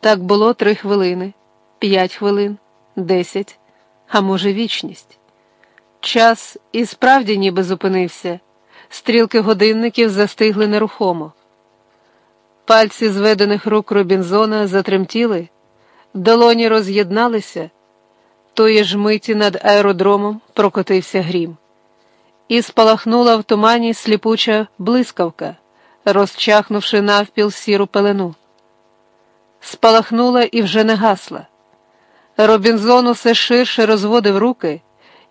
Так було три хвилини, п'ять хвилин, десять, а може, вічність. Час і справді ніби зупинився, стрілки годинників застигли нерухомо. Пальці зведених рук Робінзона затремтіли, долоні роз'єдналися, тої ж миті над аеродромом прокотився грім, і спалахнула в тумані сліпуча блискавка, розчахнувши навпіл сіру пелену. Спалахнула і вже не гасла. Робінзон усе ширше розводив руки,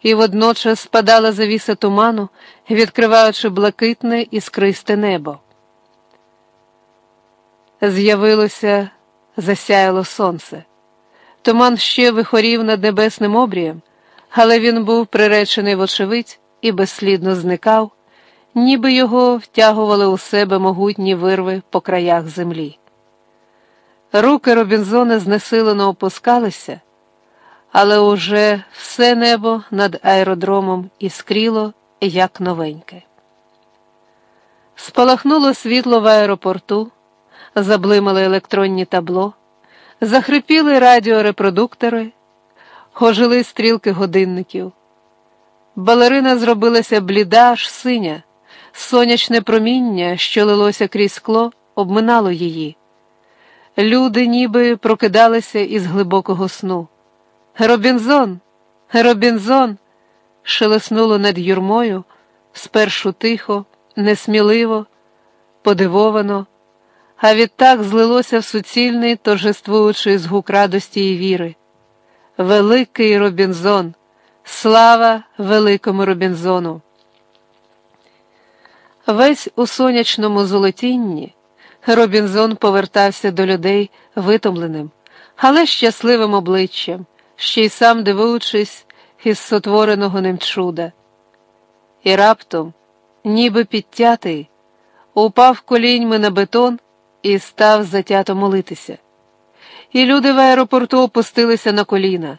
і водночас спадала завіса туману, відкриваючи блакитне іскристе небо. З'явилося, засяяло сонце. Туман ще вихорів над небесним обрієм, але він був приречений вочевидь і безслідно зникав, ніби його втягували у себе могутні вирви по краях землі. Руки Робінзона знесилено опускалися, але уже все небо над аеродромом іскріло, як новеньке. Спалахнуло світло в аеропорту, заблимали електронні табло, захрипіли радіорепродуктори, ожили стрілки годинників. Балерина зробилася бліда, аж синя, сонячне проміння, що лилося крізь скло, обминало її. Люди ніби прокидалися із глибокого сну. Робінзон, Робінзон, шелеснуло над юрмою, спершу тихо, несміливо, подивовано, а відтак злилося в суцільний торжествуючий згук радості і віри. Великий Робінзон, слава великому Робінзону! Весь у сонячному золотінні. Робінзон повертався до людей витомленим, але щасливим обличчям, ще й сам дивуючись із сотвореного ним чуда. І раптом, ніби підтятий, упав коліньми на бетон і став затято молитися. І люди в аеропорту опустилися на коліна.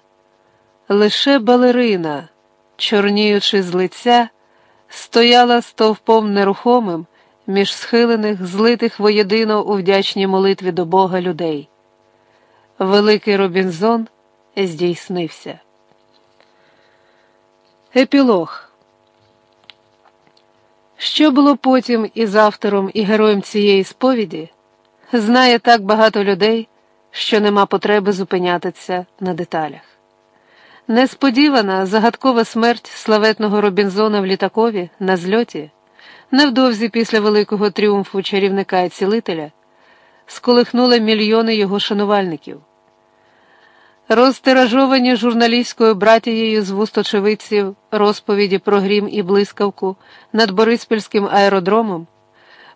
Лише балерина, чорніючи з лиця, стояла стовпом нерухомим між схилених, злитих воєдино у вдячній молитві до Бога людей. Великий Робінзон здійснився. Епілог. Що було потім із автором і героєм цієї сповіді, знає так багато людей, що нема потреби зупинятися на деталях. Несподівана загадкова смерть славетного Робінзона в літакові на зльоті невдовзі після великого тріумфу чарівника і цілителя сколихнула мільйони його шанувальників. Розтиражовані журналістською братією з вуст очевидців розповіді про грім і блискавку над Бориспільським аеродромом,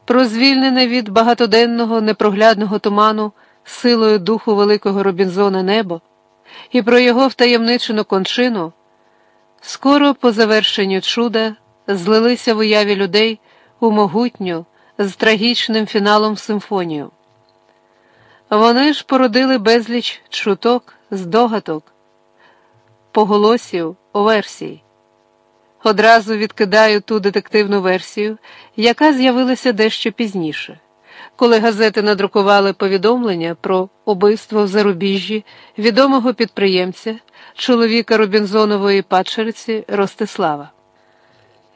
про звільнене від багатоденного непроглядного туману силою духу великого Робінзона небо і про його втаємничену кончину, скоро по завершенню чуда злилися в уяві людей у могутню з трагічним фіналом симфонію. Вони ж породили безліч чуток, здогадок, поголосів, версій. Одразу відкидаю ту детективну версію, яка з'явилася дещо пізніше, коли газети надрукували повідомлення про убивство в зарубіжжі відомого підприємця, чоловіка Робінзонової падчериці Ростислава.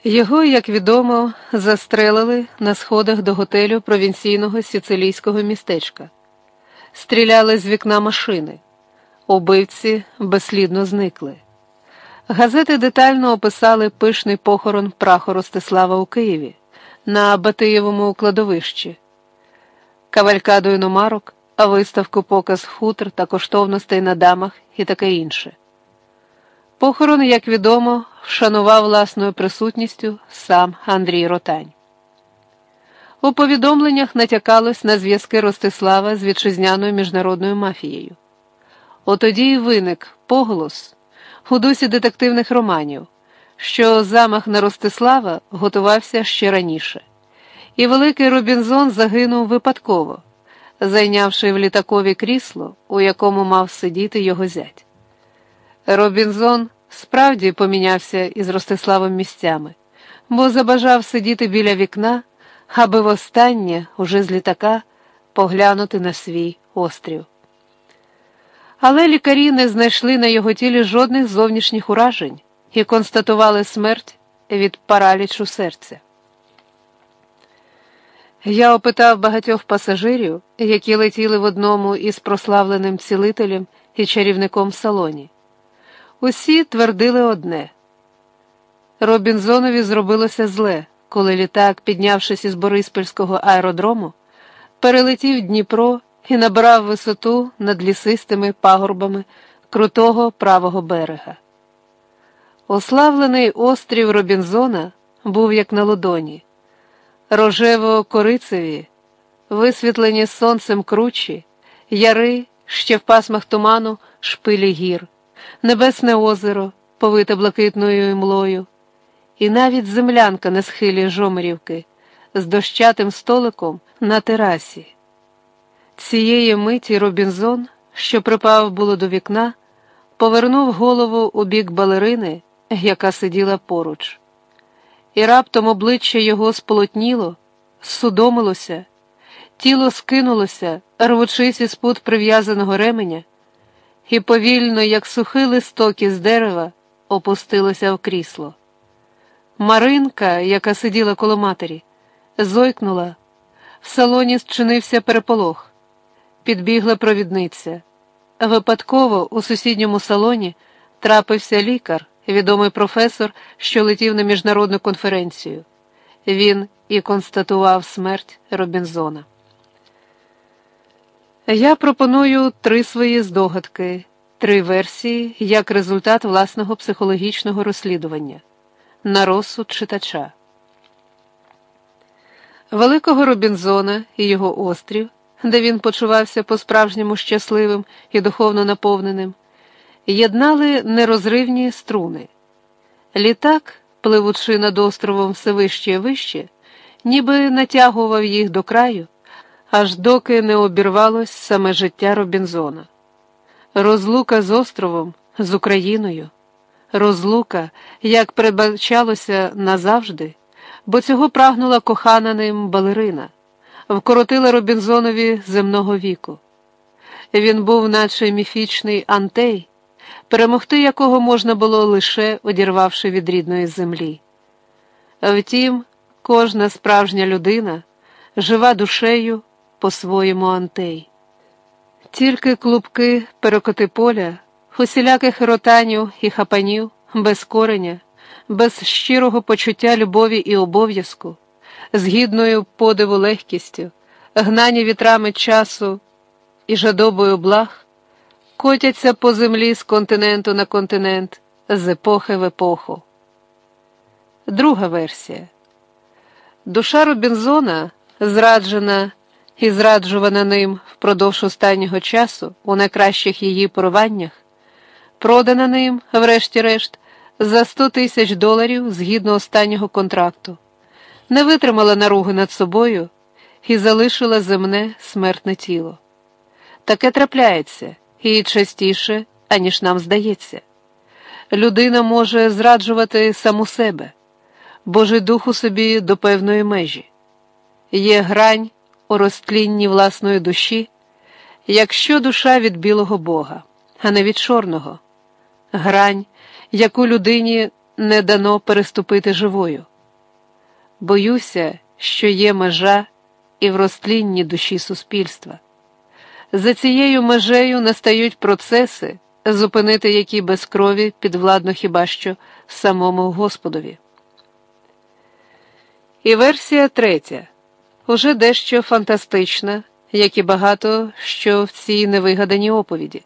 Його, як відомо, застрелили на сходах до готелю провінційного сицилійського містечка, стріляли з вікна машини, убивці безслідно зникли. Газети детально описали пишний похорон праху Ростислава у Києві на Батиєвому кладовищі, кавалькаду іномарок, виставку показ хутр та коштовностей на дамах і таке інше. Похорон, як відомо, вшанував власною присутністю сам Андрій Ротань. У повідомленнях натякалось на зв'язки Ростислава з вітчизняною міжнародною мафією. Отоді й виник поголос у дусі детективних романів, що замах на Ростислава готувався ще раніше, і великий Робінзон загинув випадково, зайнявши в літакові крісло, у якому мав сидіти його зять. Робінзон справді помінявся із Ростиславом місцями, бо забажав сидіти біля вікна, аби востаннє, уже з літака, поглянути на свій острів. Але лікарі не знайшли на його тілі жодних зовнішніх уражень і констатували смерть від паралічу серця. Я опитав багатьох пасажирів, які летіли в одному із прославленим цілителем і чарівником в салоні. Усі твердили одне. Робінзонові зробилося зле, коли літак, піднявшись із Бориспільського аеродрому, перелетів Дніпро і набрав висоту над лісистими пагорбами крутого правого берега. Ославлений острів Робінзона був як на ладоні, рожево корицеві, висвітлені сонцем кручі, яри, ще в пасмах туману, шпилі гір, небесне озеро, повите блакитною імлою, і навіть землянка на схилі Жомерівки з дощатим столиком на терасі. Цієї миті Робінзон, що припав було до вікна, повернув голову у бік балерини, яка сиділа поруч, і раптом обличчя його сполотніло, судомилося, тіло скинулося, рвучись із пут прив'язаного ременя, і повільно, як сухий листок із дерева, опустилося в крісло. Маринка, яка сиділа коло матері, зойкнула. В салоні зчинився переполох. Підбігла провідниця. Випадково у сусідньому салоні трапився лікар, відомий професор, що летів на міжнародну конференцію. Він і констатував смерть Робінзона. Я пропоную три свої здогадки, три версії як результат власного психологічного розслідування на розсуд читача. Великого Робінзона і його острів, де він почувався по-справжньому щасливим і духовно наповненим, єднали нерозривні струни. Літак, пливучи над островом все вище і вище, ніби натягував їх до краю, аж доки не обірвалось саме життя Робінзона. Розлука з островом, з Україною розлука, як передбачалося назавжди, бо цього прагнула кохана ним балерина, вкоротила Робінзонові земного віку. Він був, наче міфічний антей, перемогти якого можна було лише одірвавши від рідної землі. Втім, кожна справжня людина жива душею по-своєму антей. Тільки клубки перекоти поля усіляких ротанів і хапанів, без кореня, без щирого почуття любові і обов'язку, з гідною подиву легкістю, гнані вітрами часу і жадобою благ, котяться по землі з континенту на континент, з епохи в епоху. Друга версія. Душа Робінзона, зраджена і зраджувана ним впродовж останнього часу у найкращих її поруваннях, продана ним, врешті-решт, за 100 тисяч доларів згідно останнього контракту, не витримала наруги над собою і залишила земне смертне тіло. Таке трапляється і частіше, аніж нам здається. Людина може зраджувати саму себе, Божий дух у собі до певної межі. Є грань у розтлінні власної душі, якщо душа від білого Бога, а не від чорного грань, яку людині не дано переступити живою. Боюся, що є межа і в розтлінні душі суспільства. За цією межею настають процеси, зупинити які без крові підвладно хіба що самому Господові. І версія третя уже дещо фантастична, як і багато що в цій невигаданій оповіді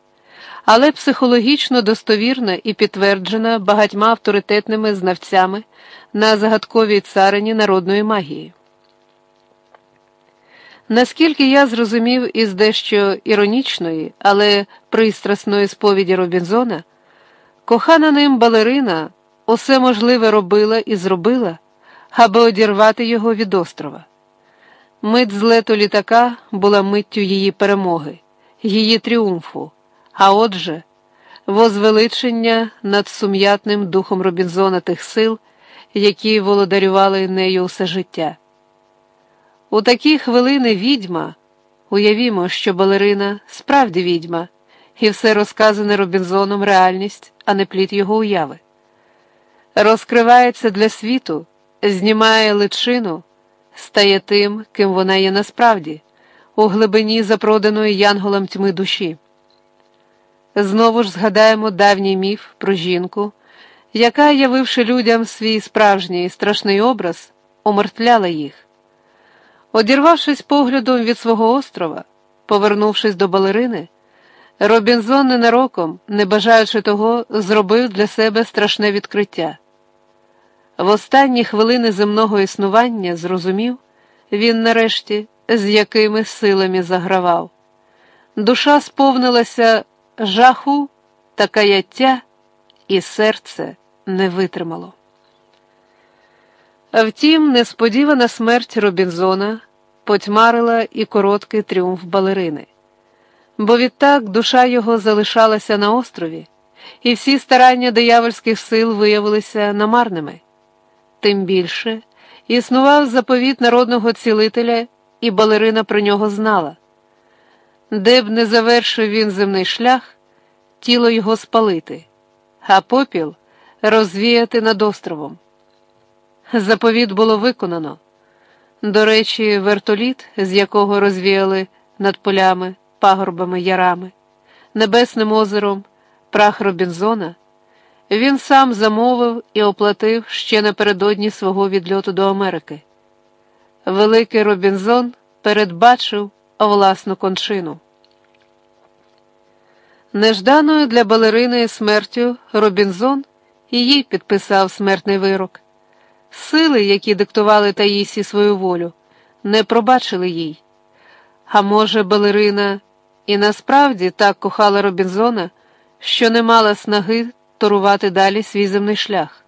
але психологічно достовірна і підтверджена багатьма авторитетними знавцями на загадковій царині народної магії. Наскільки я зрозумів із дещо іронічної, але пристрасної сповіді Робінзона, кохана ним балерина усе можливе робила і зробила, аби одірвати його від острова. Мить злету літака була миттю її перемоги, її тріумфу а отже, возвеличення над сум'ятним духом Робінзона тих сил, які володарювали нею усе життя. У такі хвилини відьма, уявімо, що балерина справді відьма, і все розказане Робінзоном реальність, а не плід його уяви. Розкривається для світу, знімає личину, стає тим, ким вона є насправді, у глибині запроданої янголом тьми душі. Знову ж згадаємо давній міф про жінку, яка, явивши людям свій справжній страшний образ, омертвляла їх. Одірвавшись поглядом від свого острова, повернувшись до балерини, Робінзон ненароком, не бажаючи того, зробив для себе страшне відкриття. В останні хвилини земного існування зрозумів він нарешті, з якими силами загравав. Душа сповнилася жаху та каяття, і серце не витримало. Втім, несподівана смерть Робінзона потьмарила і короткий тріумф балерини, бо відтак душа його залишалася на острові, і всі старання диявольських сил виявилися намарними. Тим більше існував заповіт народного цілителя, і балерина про нього знала. Де б не завершив він земний шлях, тіло його спалити, а попіл розвіяти над островом. Заповіт було виконано. До речі, вертоліт, з якого розвіяли над полями, пагорбами, ярами, небесним озером, прах Робінзона, він сам замовив і оплатив ще напередодні свого відльоту до Америки. Великий Робінзон передбачив власну кончину. Нежданою для балерини смертю Робінзон і їй підписав смертний вирок. Сили, які диктували Таїсі свою волю, не пробачили їй. А може, балерина і насправді так кохала Робінзона, що не мала снаги торувати далі свій земний шлях.